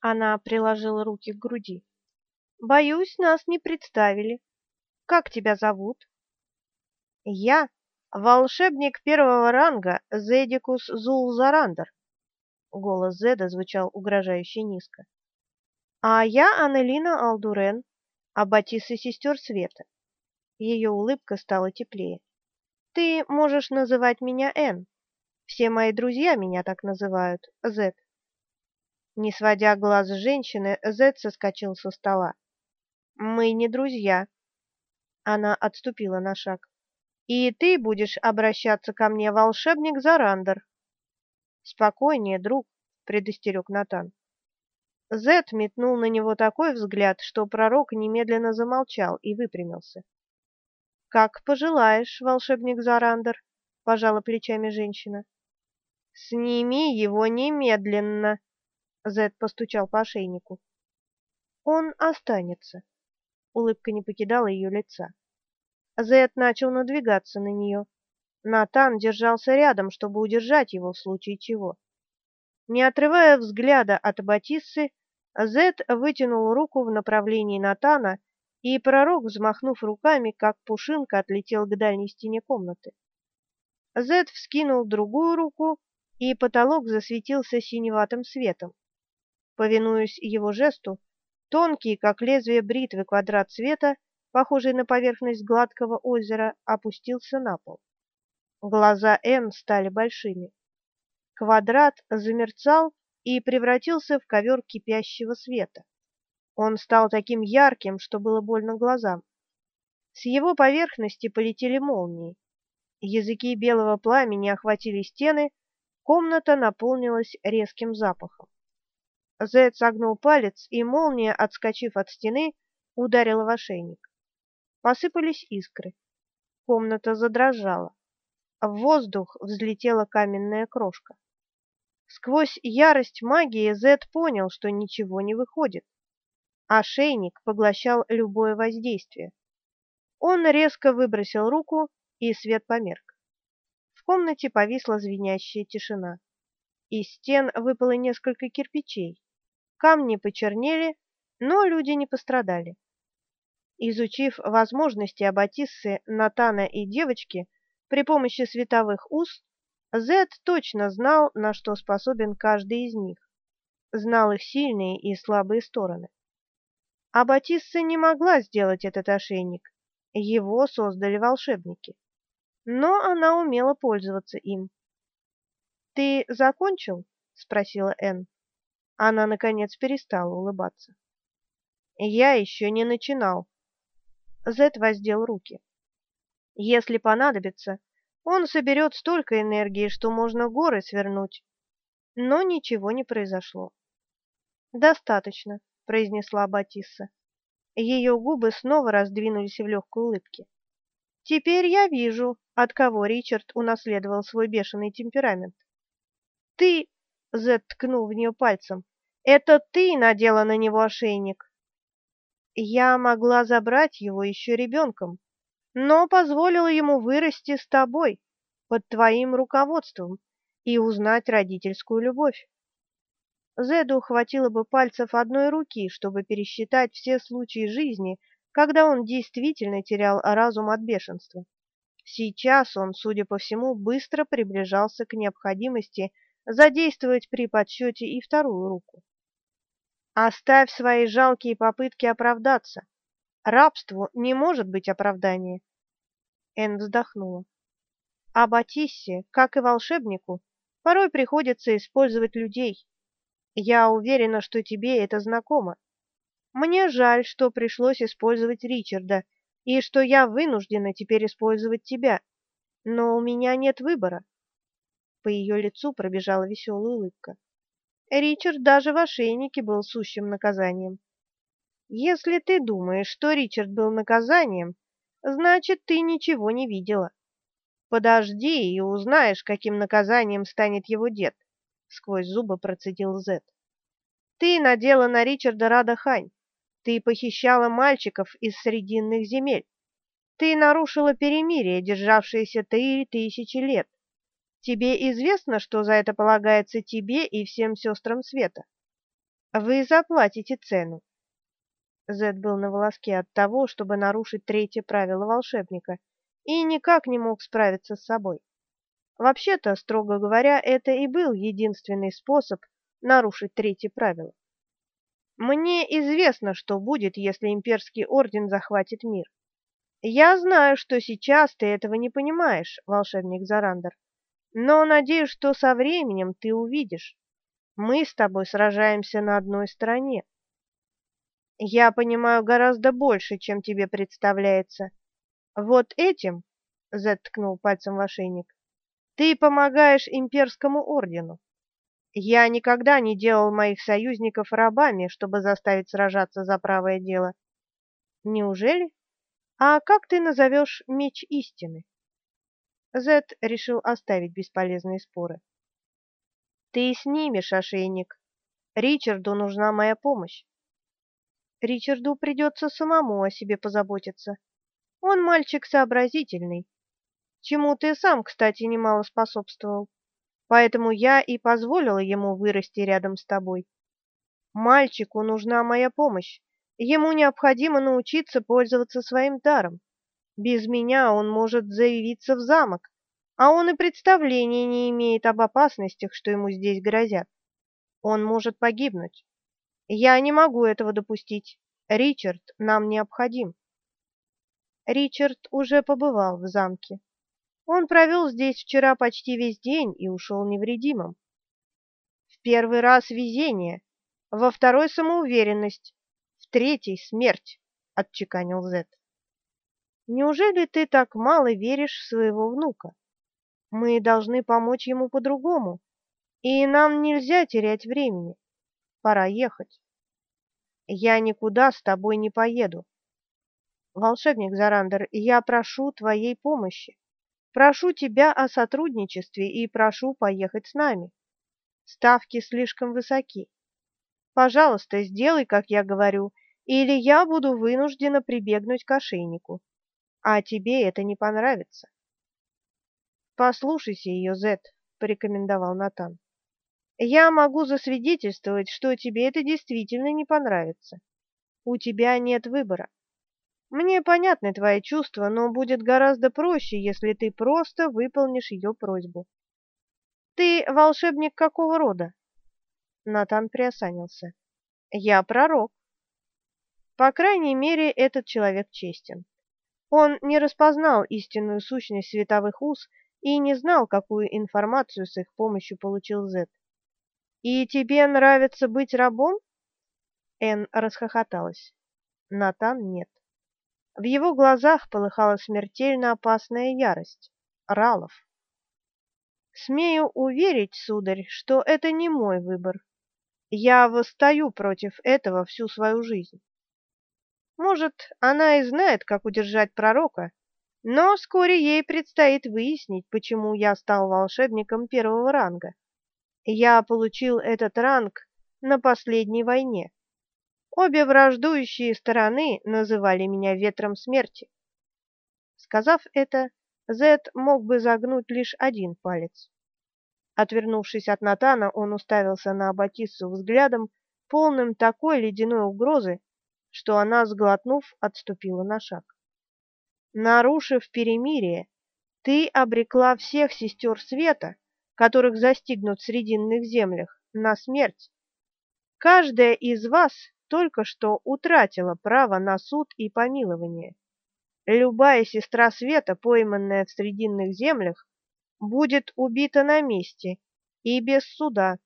Она приложила руки к груди. Боюсь, нас не представили. Как тебя зовут? Я волшебник первого ранга Зедикус Зулзарандер. Голос Зеда звучал угрожающе низко. А я Анелина Алдурен, аббатиса сестер Света. Ее улыбка стала теплее. Ты можешь называть меня Н. Все мои друзья меня так называют, Зет. Не сводя глаз с женщины, Зет соскочил со стола. Мы не друзья. Она отступила на шаг. И ты будешь обращаться ко мне, волшебник Зарандер. Спокойнее, друг, предостерег Натан. Зет метнул на него такой взгляд, что пророк немедленно замолчал и выпрямился. Как пожелаешь, волшебник Зарандер, пожала плечами женщина. Сними его немедленно, Зет постучал по ошейнику. Он останется. Улыбка не покидала ее лица. Зет начал надвигаться на нее. Натан держался рядом, чтобы удержать его в случае чего. Не отрывая взгляда от Батиссы, Зет вытянул руку в направлении Натана, и пророк, взмахнув руками, как пушинка, отлетел к дальней стене комнаты. Зет вскинул другую руку, и потолок засветился синеватым светом. Повинуясь его жесту, тонкий, как лезвие бритвы, квадрат света, похожий на поверхность гладкого озера, опустился на пол. Глаза Н стали большими. Квадрат замерцал и превратился в ковер кипящего света. Он стал таким ярким, что было больно глазам. С его поверхности полетели молнии. Языки белого пламени охватили стены, комната наполнилась резким запахом. Заяц согнул палец, и молния, отскочив от стены, ударила в ошейник. Посыпались искры. Комната задрожала. В воздух взлетела каменная крошка. Сквозь ярость магии Зед понял, что ничего не выходит. Ошейник поглощал любое воздействие. Он резко выбросил руку, и свет померк. В комнате повисла звенящая тишина. Из стен выпало несколько кирпичей. Камни почернели, но люди не пострадали. Изучив возможности Аббатиссы, Натана и девочки при помощи световых уз, Зед точно знал, на что способен каждый из них. Знал их сильные и слабые стороны. Аббатисса не могла сделать этот ошейник. Его создали волшебники. Но она умела пользоваться им. «Ты закончил?» — спросила Энн. Она, наконец, перестала улыбаться. «Я еще не начинал». Зет воздел руки. «Если понадобится, он соберет столько энергии, что можно горы свернуть». Но ничего не произошло. «Достаточно», — произнесла Батисса. Ее губы снова раздвинулись в легкой улыбке. «Теперь я вижу, от кого Ричард унаследовал свой бешеный темперамент. Ты Зет ткнул в нее пальцем. «Это ты надела на него ошейник!» «Я могла забрать его еще ребенком, но позволила ему вырасти с тобой, под твоим руководством, и узнать родительскую любовь. Зеду хватило бы пальцев одной руки, чтобы пересчитать все случаи жизни, когда он действительно терял разум от бешенства. Сейчас он, судя по всему, быстро приближался к необходимости задействовать при подсчете и вторую руку. Оставь свои жалкие попытки оправдаться. Рабству не может быть оправдания. Эн вздохнула. А Батиссе, как и волшебнику, порой приходится использовать людей. Я уверена, что тебе это знакомо. Мне жаль, что пришлось использовать Ричарда, и что я вынуждена теперь использовать тебя. Но у меня нет выбора. По ее лицу пробежала веселая улыбка. Ричард даже в ошейнике был сущим наказанием. Если ты думаешь, что Ричард был наказанием, значит, ты ничего не видела. Подожди и узнаешь, каким наказанием станет его дед, сквозь зубы процедил Зет. Ты надела на Ричарда Радахань. Ты похищала мальчиков из срединных земель. Ты нарушила перемирие, державшееся три тысячи лет. Тебе известно, что за это полагается тебе и всем сестрам света? Вы заплатите цену. Зед был на волоске от того, чтобы нарушить третье правило волшебника, и никак не мог справиться с собой. Вообще-то, строго говоря, это и был единственный способ нарушить третье правило. Мне известно, что будет, если имперский орден захватит мир. Я знаю, что сейчас ты этого не понимаешь, волшебник Зарандер, но надеюсь, что со временем ты увидишь. Мы с тобой сражаемся на одной стороне. Я понимаю гораздо больше, чем тебе представляется. Вот этим, Зет ткнул пальцем в ошейник, ты помогаешь имперскому ордену. Я никогда не делал моих союзников рабами, чтобы заставить сражаться за правое дело. Неужели? А как ты назовешь меч истины? Зет решил оставить бесполезные споры. Ты снимешь ошейник. Ричарду нужна моя помощь. Ричарду придется самому о себе позаботиться. Он мальчик сообразительный, чему ты сам, кстати, немало способствовал. Поэтому я и позволила ему вырасти рядом с тобой. Мальчику нужна моя помощь. Ему необходимо научиться пользоваться своим даром. Без меня он может заявиться в замок, а он и представления не имеет об опасностях, что ему здесь грозят. Он может погибнуть. Я не могу этого допустить. Ричард нам необходим. Ричард уже побывал в замке. Он провел здесь вчера почти весь день и ушел невредимым. В первый раз везение, во второй самоуверенность, в третий смерть, отчеканил Зет. Неужели ты так мало веришь в своего внука? Мы должны помочь ему по-другому, и нам нельзя терять времени. Пора ехать. Я никуда с тобой не поеду. Волшебник Зарандер, я прошу твоей помощи. Прошу тебя о сотрудничестве и прошу поехать с нами. Ставки слишком высоки. Пожалуйста, сделай, как я говорю, или я буду вынуждена прибегнуть к ошейнику. А тебе это не понравится. Послушайся ее, Зет, порекомендовал Натан. Я могу засвидетельствовать, что тебе это действительно не понравится. У тебя нет выбора. Мне понятны твои чувства, но будет гораздо проще, если ты просто выполнишь ее просьбу. Ты волшебник какого рода? Натан приосанился. Я пророк. По крайней мере, этот человек честен. Он не распознал истинную сущность световых уз и не знал, какую информацию с их помощью получил Зет. «И тебе нравится быть рабом?» Эн расхохоталась. Натан нет. В его глазах полыхала смертельно опасная ярость. Ралов. «Смею уверить, сударь, что это не мой выбор. Я восстаю против этого всю свою жизнь. Может, она и знает, как удержать пророка, но вскоре ей предстоит выяснить, почему я стал волшебником первого ранга. Я получил этот ранг на последней войне. Обе враждующие стороны называли меня ветром смерти. Сказав это, Зет мог бы загнуть лишь один палец. Отвернувшись от Натана, он уставился на Аббатиссу взглядом, полным такой ледяной угрозы, что она, сглотнув, отступила на шаг. Нарушив перемирие, ты обрекла всех сестер света которых застигнут в срединных землях, на смерть. Каждая из вас только что утратила право на суд и помилование. Любая сестра света, пойманная в срединных землях, будет убита на месте и без суда.